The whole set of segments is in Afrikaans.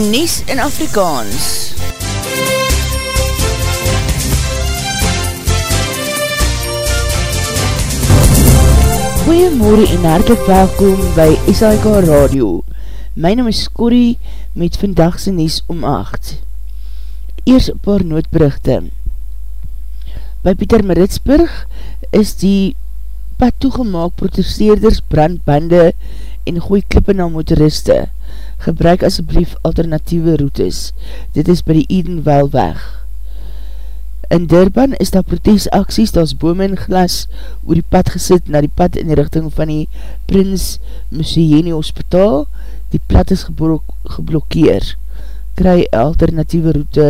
Nies in Afrikaans. Goeiemorgen en hartelijk welkom by SAIK Radio. My naam is Corrie met vandagse Nies om 8. Eers een paar noodberichte. By Pieter Maritsburg is die pad toegemaak protesteerders, brandbande en gooi klippe na motoriste gebruik asjeblief alternatieve routes. Dit is by die Edenwell weg. In Durban is daar protesacties, daar is bome en glas oor die pad gesit na die pad in die richting van die Prins Musieni Hospital. Die pad is geblok geblokkeer. Kry alternatieve route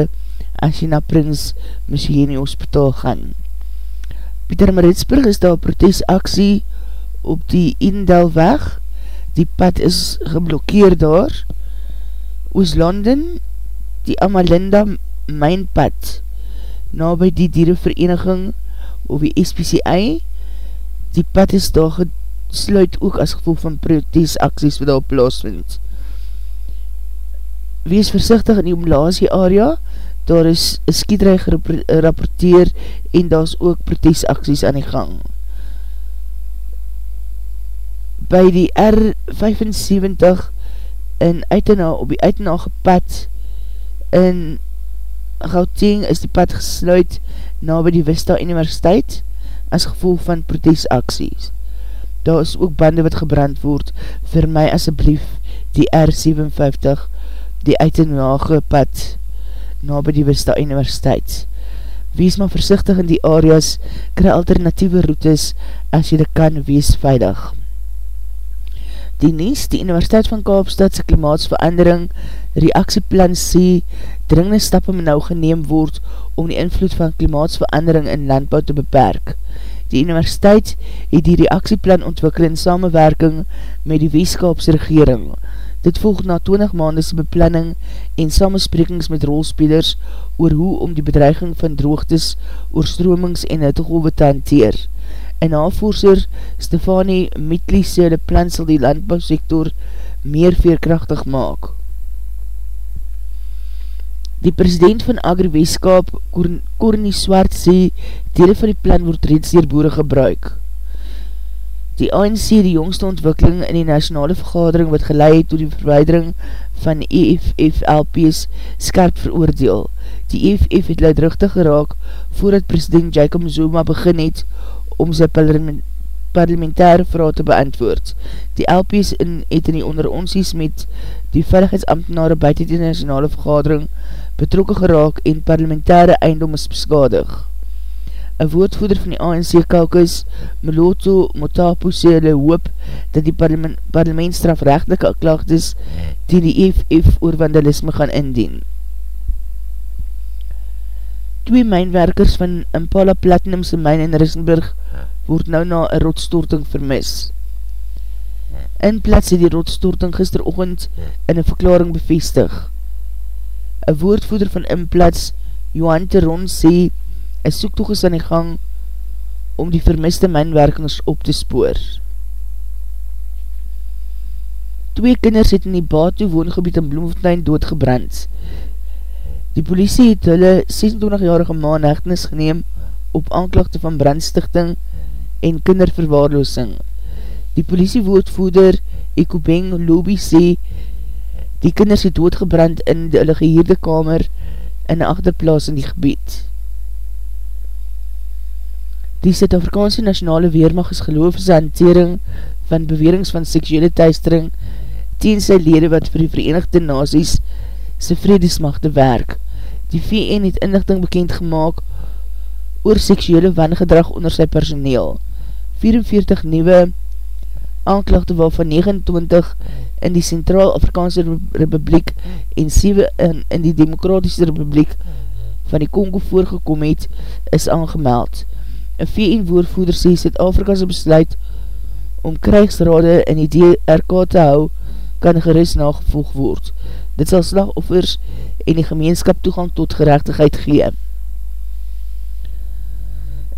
as jy na Prins Musieni Hospital gaan. Pieter Maritsburg is daar protesactie op die Edendal weg die pad is geblokkeer daar. Ooslanden die Amalinda Mijnpad na by die dierenvereniging of die SPCI die pad is daar gesluit ook as gevolg van protesacties wat daar plaasvind. Wees versichtig in die omlasie area. Daar is een skiedrij gerapporteer en daar is ook protesacties aan die gang by die R75 in Uitena, op die Uitena gepad in Gauteng is die pad gesluit na by die Vista Universiteit as gevolg van protesacties. Daar is ook bande wat gebrand word vir my asjeblief die R57 die Uitena gepad na by die Vista Universiteit. Wees maar versichtig in die areas, kry alternatieve routes as jy dit kan wees veilig. Die Nies, die Universiteit van Kaapstadse Klimaatsverandering, reaksieplan sê, dringende stappen nou geneem word om die invloed van klimaatsverandering in landbouw te beperk. Die Universiteit het die reaksieplan ontwikkel in samenwerking met die Weeskaapse regering. Dit volg na 20 maandese beplanning en samensprekings met rolspelers oor hoe om die bedreiging van droogtes, oorstromings en hittegolwe te hanteer en navoerser Stefanie Mietli sê die plan sal die landbouwsektor meer veerkrachtig maak. Die president van Agri-Weeskap, Corny Swart, sê dele van die plan word reeds dier boere gebruik. Die ANC die jongste ontwikkeling in die nationale vergadering wat geleid door die verweidering van EFF-LP's skerp veroordeel. Die EFF het luidruchtig geraak voordat president Jacob Zuma begin het om sy parlementaire vraag te beantwoord. Die LP's in, het in die onder onsies met die veiligheidsambtenare buiten die nationale vergadering betrokken geraak en parlementaire eindom is beskadig. Een woordvoeder van die ANC Kaukus, Meloto Motapo, sê hulle hoop dat die parlement, parlement strafrechtelike klaagdes die die EFF oor vandalisme gaan indien twee mijnwerkers van Impala Platinumse myn in Rissenburg word nou na een rotstorting vermis. In plaats het die rotstorting gisterochtend in een verklaring bevestig. Een woordvoeder van Inplaats, Johan Teron, sê, een soektoog is aan die gang om die vermiste mijnwerkers op te spoor. Twee kinders het in die Batu woongebied in Bloemfontein doodgebrand. Die politie het hulle 26-jarige maan hechtenis geneem op aanklachte van brandstichting en kinderverwaarloosing. Die politiewoordvoeder Ekobeng Lobby sê die kinders het doodgebrand in die hulle geheerde kamer in die achterplaas in die gebied. Die Zuid-Afrikaanse Nationale Weermacht is geloof is hantering van bewerings van seksuele thuistering teen sy lede wat vir die Verenigde Nazies sy vredesmachte werk. Die VN het inlichting bekend gemaakt oor seksuele wangedrag onder sy personeel. 44 nieuwe aanklachte waarvan 29 in die Centraal-Afrikaanse Republiek en 7 in, in die Demokratische Republiek van die Congo voorgekom het, is aangemeld. Een VN-woordvoeder sê Zuid-Afrika's besluit om krijgsrade in die DRK te hou, kan gerust nagevolg word. Dit sal slagoffers en die gemeenskap toegang tot gerechtigheid gee.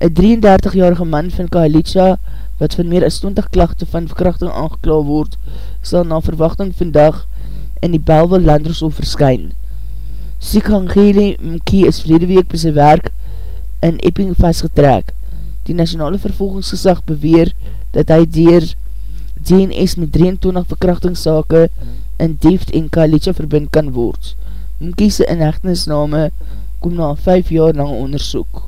Een 33-jarige man van Kahalitsa, wat van meer as 20 klachte van verkrachting aangekla word, sal na verwachting vandag in die Belwe Landrosof verskyn. Sikangele Mkie is verlede week by sy werk in Epping vastgetrek. Die nationale vervolgingsgesag beweer dat hy dier DNS met 23 verkrachtingssake in Deft en Kalitja verbind kan word. Mkie sy inhechtenisname kom na 5 jaar lang onderzoek.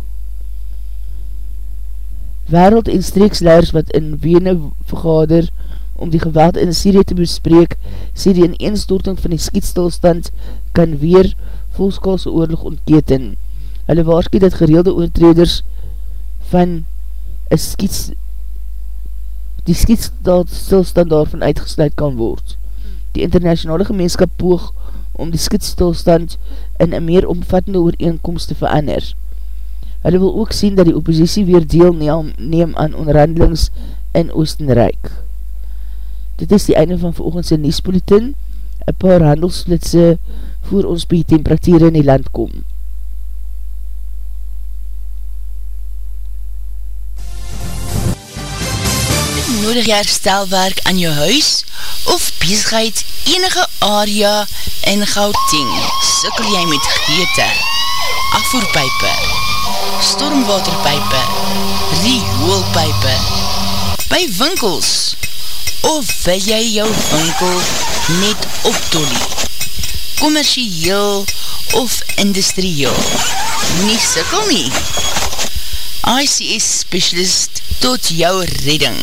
Wereld en streeksleiders wat in Wene vergader om die geweld in Syrië te bespreek, sê die ineenstorting van die skietstilstand kan weer volskalse oorlog ontketen. Hulle waarski dat gereelde oortreders van een skiets die skietstilstand daarvan uitgesluit kan word. Die internationale gemeenskap poog om die skietstilstand in een meer omvattende ooreenkomst te verander. Hulle wil ook sien dat die oppositie weer deel neem aan onderhandelings in Oostenrijk. Dit is die einde van veroogendse Niespolitin, een paar handelsplitse voor ons by temperatuur in die land kom. Nodig jy herstelwerk aan jou huis of bezigheid enige area in Gauteng? Sikkel jy met geëte, afvoerpijpe, stormwaterpijpe, rioolpijpe, by winkels, of wil jy jou winkel net optolie, commercieel of industrieel, nie sikkel nie. ICS Specialist tot jou redding,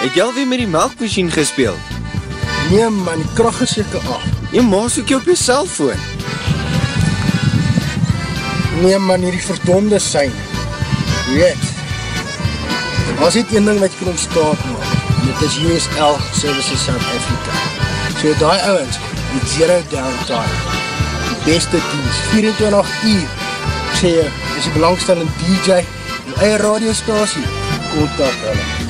Het jy alweer met die melkmachine gespeeld? Nee man, die kracht is jyke af. Jy maas ook jy op jy cellfoon. Nee man, hier die verdonde sein. Weet, was dit een ding wat jy kan ontstaat maak. Dit is USL Services South Africa. So die ouwens, met zero downtime. Die beste dienst, 24 uur. Ek sê jy, is die belangstellende DJ, die eie radiostasie, kontak hulle.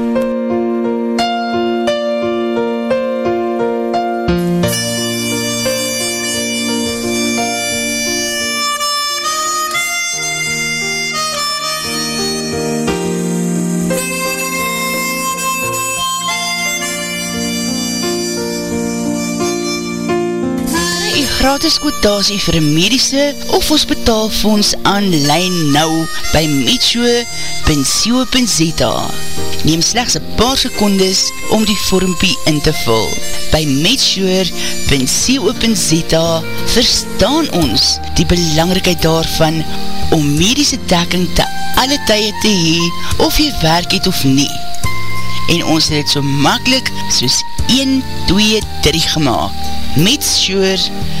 gratis kwotasie vir medische of hospitaalfonds aanlijn nou by metshoe.co.za Neem slechts een paar secondes om die vormpie in te vul. By metshoe.co.za verstaan ons die belangrikheid daarvan om medische dekking te alle tye te hee of jy werk het of nie. En ons het het so makkelijk soos 1, 2, 3 gemaakt. Metshoe.co.za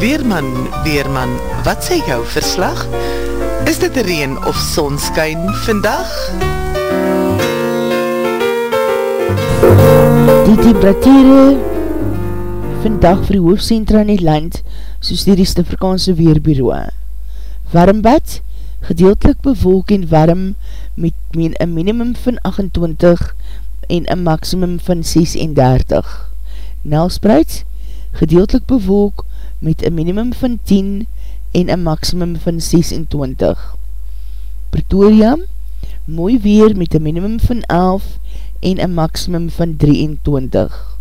Weerman, Weerman, wat sê jou verslag? Is dit reen of sonskyn vandag? Die temperatuur vandag vir die hoofdcentra in die land soos die Ristafrikaanse Weerbureau. Warmbad, gedeeltelik bewolk en warm met een minimum van 28 en een maximum van 36. Nelspreid, gedeeltelik bewolk met een minimum van 10 en een maximum van 26. Pretoria, mooi weer met een minimum van 11 en een maximum van 23.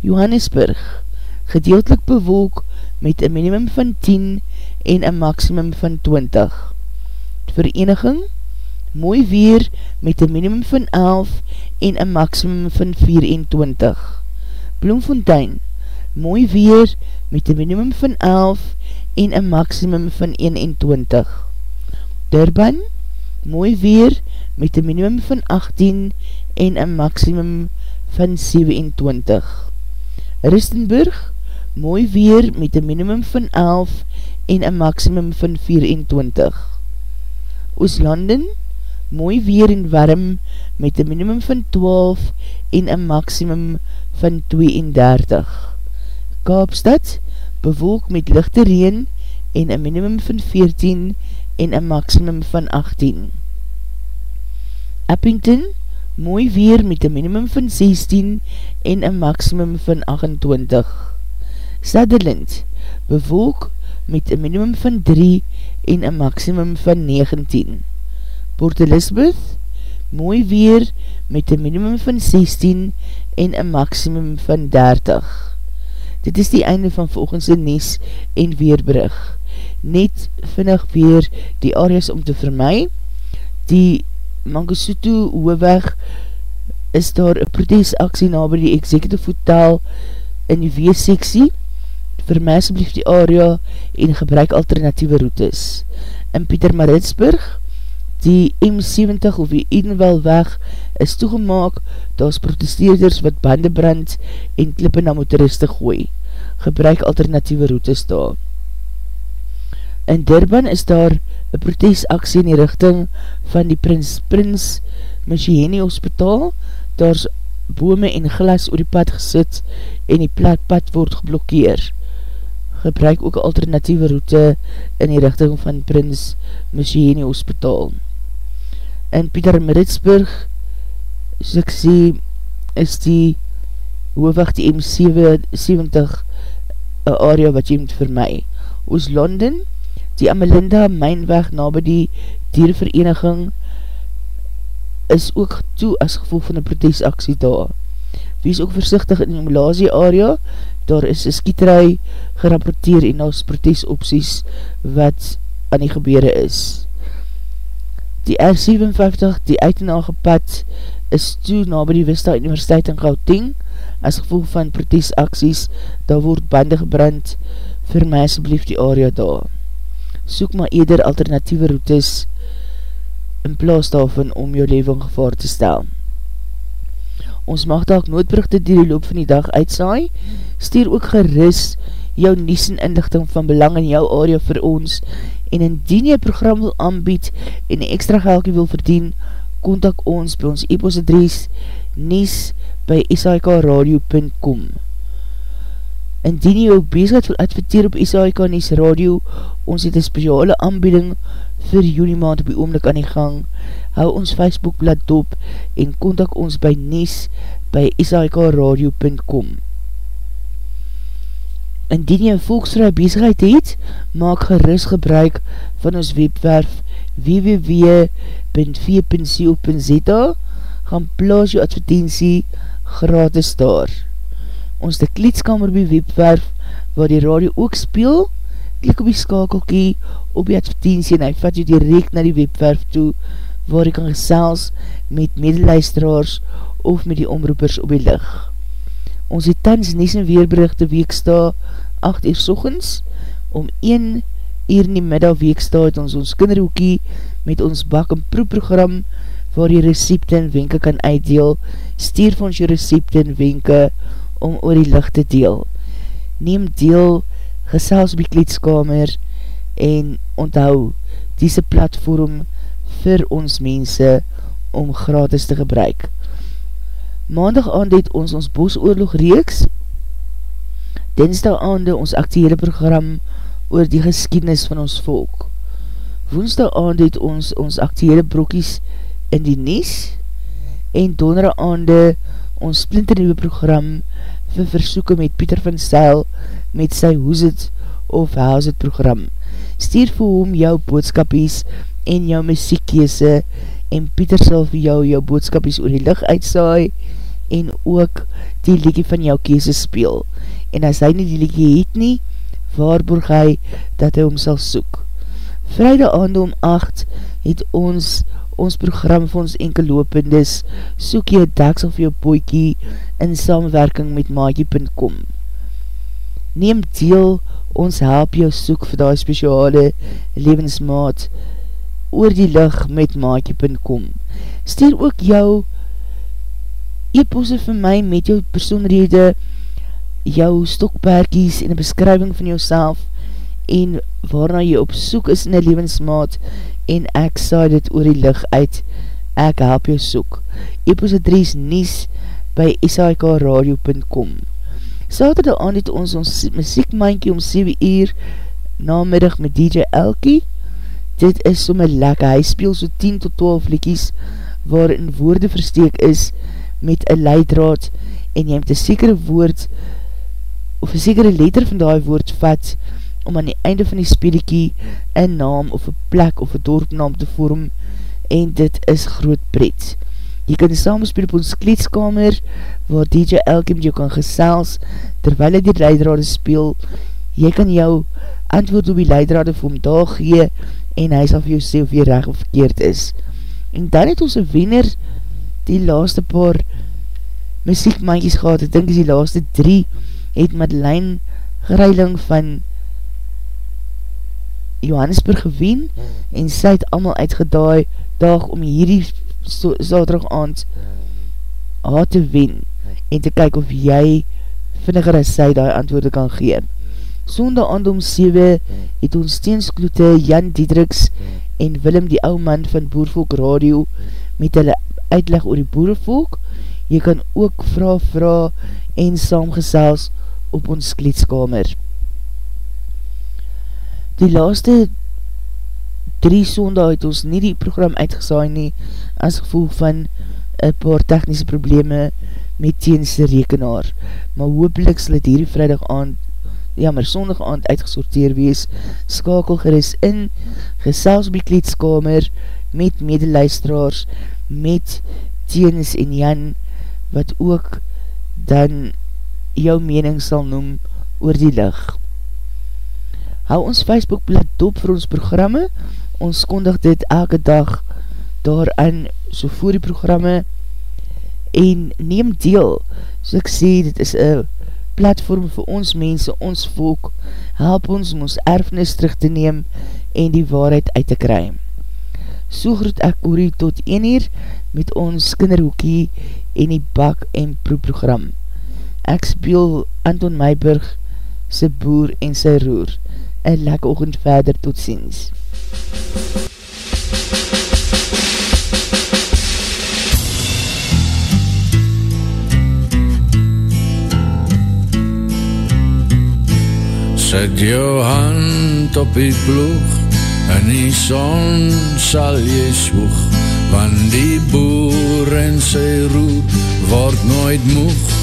Johannesburg, gedeeltelik bewolk met een minimum van 10 en een maximum van 20. Vereniging, mooi weer met een minimum van 11 en een maximum van 24. Bloemfontein, mooi weer met een minimum van 11 en een maximum van 21. Durban, mooi weer met een minimum van 18 en een maximum van 27. Ristenburg, mooi weer met een minimum van 11 en een maximum van 24. Ooslanden, mooi weer en warm met een minimum van 12 en een maximum van 32. Kaapstad, bewolk met lichte reen en een minimum van 14 en een maximum van 18. Eppington, mooi weer met een minimum van 16 en een maximum van 28. Sutherland, bewolk met een minimum van 3 en een maximum van 19. Port Elizabeth, mooi weer met een minimum van 16 en een maximum van 30. Dit is die einde van volgens die Nies en Weerbrug. Net vinnig weer die areas om te vermaai. Die Mangasutu hoofweg is daar een protesaksie na by die executive hotel in die W-seksie. Vermaai asblief die area en gebruik alternatieve routes. In Pieter Maritsburg, Die M70 of die Edenwell weg is toegemaak, daar is protesteerders wat bande brand en klippe na motoriste gooi. Gebruik alternatieve routes daar. In Durban is daar een protesaksie in die richting van die Prins Prins Michieni Hospital. Daar is bome en glas oor die pad gesit en die plat pad word geblokkeer. Gebruik ook alternatieve route in die richting van Prins Michieni Hospital. In Pieter Maritsburg, soos ek sê, is die hoofweg die M70 een area wat jy moet vir my. Oos London, die Amelinda Mijnweg na by die diervereniging is ook toe as gevolg van een protesaksie daar. Wees ook versichtig in die Malazie area, daar is een skieterij gerapporteer en als protesopties wat aan die gebeure is. Die R57, die uit en aangepad, is toe na by die Wista Universiteit in Gauteng, as gevolg van protesaksies, daar word bande gebrand, vir my asblief die area daar. Soek maar eerder alternatieve routes in plaas daarvan om jou leven gevaar te stel. Ons mag daak noodbrugte die die loop van die dag uitsaai, stuur ook geris jou nies en inlichting van belang in jou area vir ons en indien jy program wil aanbied en een extra geldje wil verdien, kontak ons by ons e-post adres nies by sikradio.com Indien jy ook bezigheid wil adverteer op SAIK Nies Radio, ons het een speciale aanbieding vir juni maand op die oomlik aan die gang. Hou ons Facebookblad dop en kontak ons by Nies by sikradio.com Indien jy volksvrij bezigheid het, maak geris gebruik van ons webwerf www.v.co.za gaan plaas jou advertentie gratis daar. Ons de kleedskamer by webwerf waar die radio ook speel, klik op die skakelkie op die advertentie en hy vat jou direct na die webwerf toe waar jy kan gesels met medeluisteraars of met die omroepers op die licht. Ons het tans nies en weerberichte weeksta 8 uur sochens, om 1 uur in die middag weeksta het ons ons kinderhoekie met ons bak en proeprogram waar jy recepte en wenke kan uitdeel, stuur van ons jy recepte en wenke om oor die licht te deel. Neem deel, gesels die kleedskamer en onthou diese platform vir ons mense om gratis te gebruik. Maandag aand het ons ons bosoorlog reeks, dinsdag aande ons actiehele program oor die geskiednis van ons volk. Woensdag aand het ons ons actiehele brokies in die nies, en donder aande ons splinternieuwe program vir versoeken met Pieter van Stijl met sy Hoes het of House het program. Stuur vir hom jou boodskapies en jou muziekkeese en Pieter sal vir jou jou boodskapies oor die licht uitsaai en ook die liekie van jou kese speel. En as hy nie die liekie het nie, waarborg hy dat hy hom sal soek. Vrijdag aande om 8 het ons ons program vir ons enkel loopendes soek jy daksel vir jou poikie in samenwerking met maakie.com. Neem deel, ons help jou soek vir die speciale levensmaat oor die lig met maakie.com. Stuur ook jou e-posse vir my met jou persoonrede, jou stokperkies en een beskrywing van jouself en waarna jy op soek is in die levensmaat en ek saai dit oor die licht uit, ek help jou soek. E-pos adres nies by sikradio.com Saterdag aan het ons ons muziekmankie om 7 uur namiddag met DJ Elkie. Dit is somme lekker, hy speel so 10 tot 12 likies waarin woorde versteek is met een leidraad en jy met een sekere woord of een sekere letter van die woord vat om aan die einde van die speeliekie een naam of een plek of een dorpnaam te vorm en dit is groot pret. Jy kan samenspeel op ons kleedskamer waar DJ Elke met jou kan gesels terwyl hy die leidrade speel. Jy kan jou antwoord op die leidrade vir hom daar gee en hy sal vir jou sê of jy recht of verkeerd is. En dan het ons een wenner die laaste paar muziekmandjies gehad, ek dink is die laaste drie, het Madeleine Greiling van Johannesburg gewien, en sy het allemaal uitgedaai dag om hierdie zaterdag aand haar te wen en te kyk of jy vinniger as sy die antwoorde kan gee. Sonde aand om 7 het ons steenskloete Jan Diedriks en Willem die ou man van Boervolk Radio met hulle uitleg oor die boerevolk. Jy kan ook vraag, vraag en saamgesels op ons kleedskamer. Die laaste drie sonde het ons nie die program uitgesaai nie as gevoel van een paar technische probleme met teense rekenaar. Maar hoopelik sal het hierdie vrijdag aand ja, maar sondag aand uitgesorteer wees, skakel geris in, gesels die kleedskamer, met medeluisteraars, met Tienis en Jan, wat ook dan jou mening sal noem oor die lig. Hou ons Facebookblad dop vir ons programme, ons kondig dit elke dag daaraan, so voor die programme, en neem deel, so ek sê, dit is een platform vir ons mense, ons volk, help ons om ons erfnis terug te neem en die waarheid uit te kry. So groet ek Corrie tot 1 uur met ons kinderhoekie en die bak en proeprogram. Ek speel Anton Meiburg, sy boer en sy roer. En lekker oogend verder, tot ziens. Zet jou hand op die ploeg En die son sal jy swoeg Want die boer en sy roer Word nooit moeg.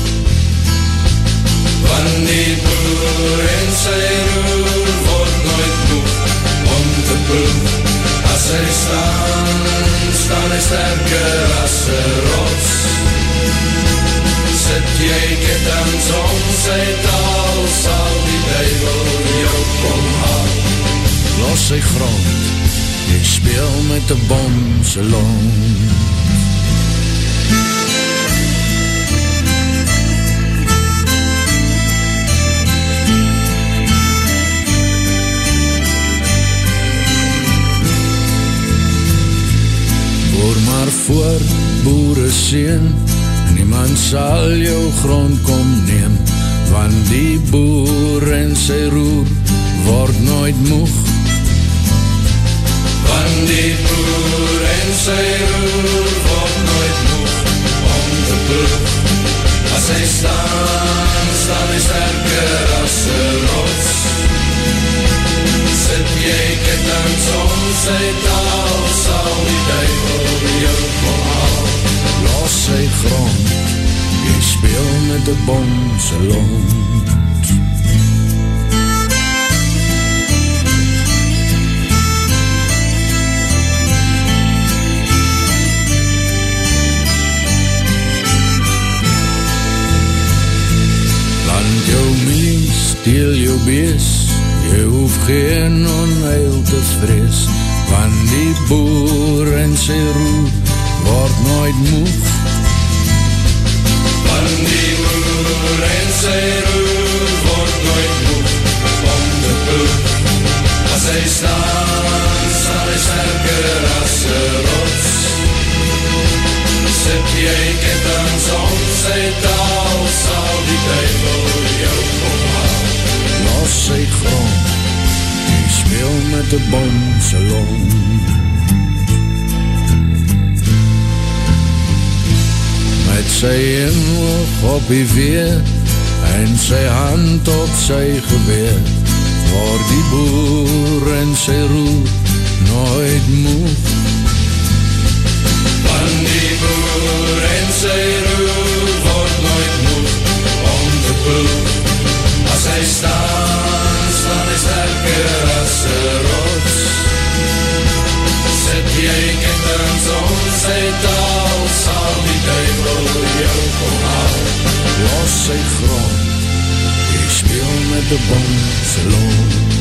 Want die boer en sy roer Word nooit moeg. Om te ploeg As hy staan Staan hy sterker as een rots. Sit jy ketens om sy taal Sal die duivel jou kom haal Los sy grond Jy speel met die bom se long Voor maar voor boere sien Niemand sal jou grond kom neem Want die boer en sy roer Word nooit moeg. Want die boer en sy roer Word nooit moeg Om te ploeg As hy staan, staan hy sterker as een rots. Sit jy ketens om sy taal Sal die duivel jou kom haal Los sy grond speel met die bomse lont Land jou mies, steel jou bees. Jy hoef geen onheil te vrees Van die boer en sy roer Word nooit moeg Van die boer en sy roer Word nooit moeg Om te ploeg As hy staan, staan hy sterker as een rots Sit jy ketens om sy taal Sal die duivel jou omhaal Los sy grond Die speel met die bomse lont Met sy inhoog op die weer En sy hand op sy geweer Waar die boer en sy roer Nooit moeg Van die boer en sy roer Word nooit moeg Om te ploeg As hy staan, staan hy sterker the bones alone.